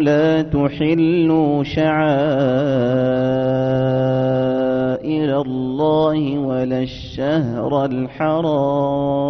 لا تحلوا شعائر الله ولا الشهر الحرام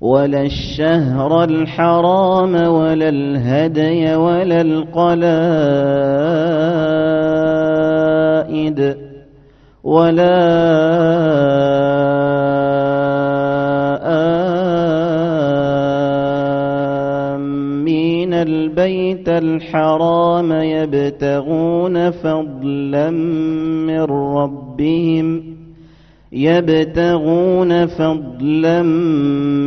ولا الشهر الحرام ولا الهدي ولا القلائد ولا البيت الحرام يبتغون فضلا من ربهم يبتغون فضلا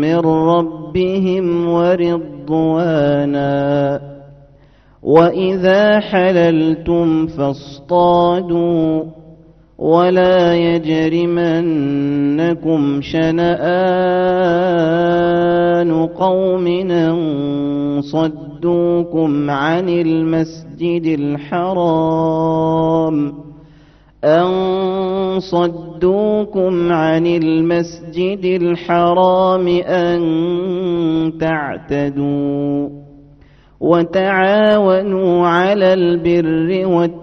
من ربهم ورضوانا. وإذا حللتم فاصطادوا. ولا يجرمنكم شنآن قوم أن صدوكم عن المسجد الحرام أن صدوكم عن المسجد الحرام أن تعتدوا وتعاونوا على البر والتقوى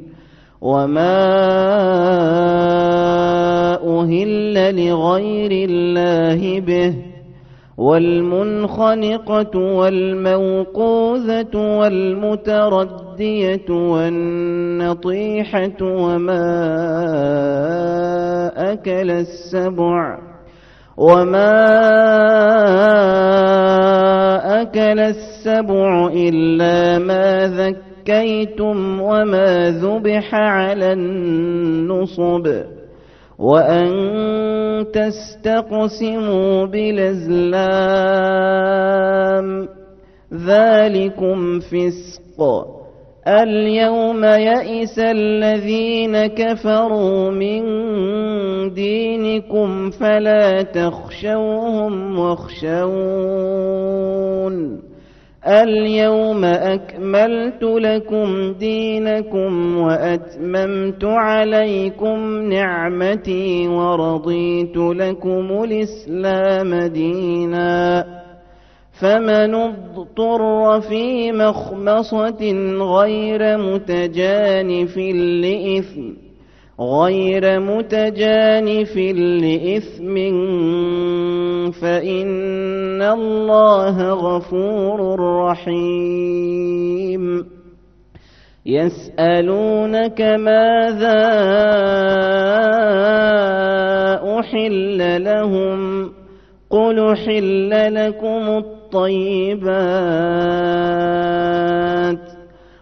وما أهل لغير الله به والمنخنقة والموقوذة والمتردية والنطيحة وما أكل السبع وما أكل السبع إلا ما ذكيتم وما ذبح على النصب وأن تستقسموا بالأزلام ذلكم فسق اليوم يئس الذين كفروا من دينكم فلا تخشوهم واخشون اليوم أكملت لكم دينكم وأتممت عليكم نعمتي ورضيت لكم الإسلام دينا فمن اضطر في مخمصة غير متجانف لإثم غير متجانف لإثم فإن الله غفور رحيم. يسألونك ماذا أحل لهم؟ قل حل لكم الطيبات.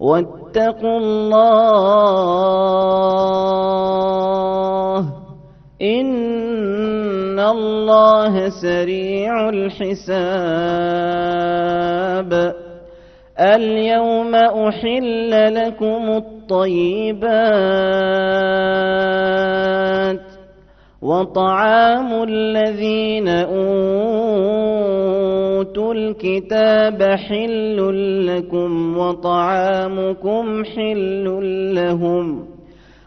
واتقوا الله إن الله سريع الحساب. اليوم أحل لكم الطيبات وطعام الذين أوتوا الكتاب حل لكم وطعامكم حل لهم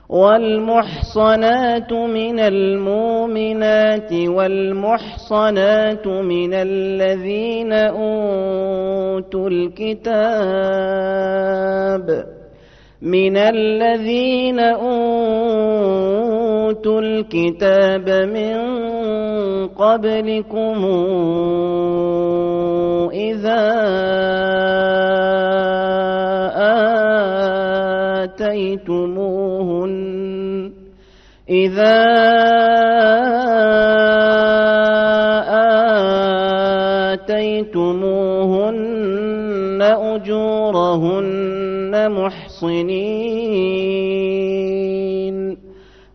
والمحصنات من المؤمنات والمحصنات من الذين أوتوا الكتاب من الذين أوتوا الكتاب من قبلكم إذا آتيتموهن إذا آتيتموهن أجورهن محصنين.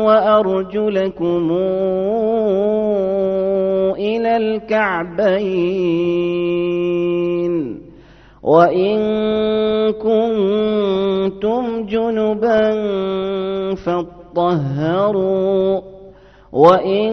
وأرجلكم إلى الكعبين وإن كنتم جنبا فاطهروا وإن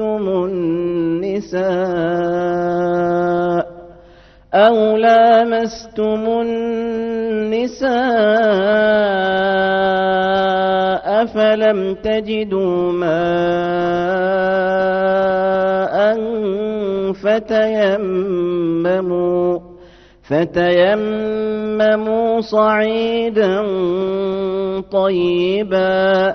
النساء أو لامستم النساء فلم تجدوا ماء فتيمموا فتيمموا صعيدا طيبا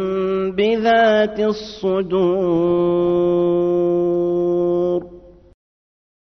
بذات الصدور.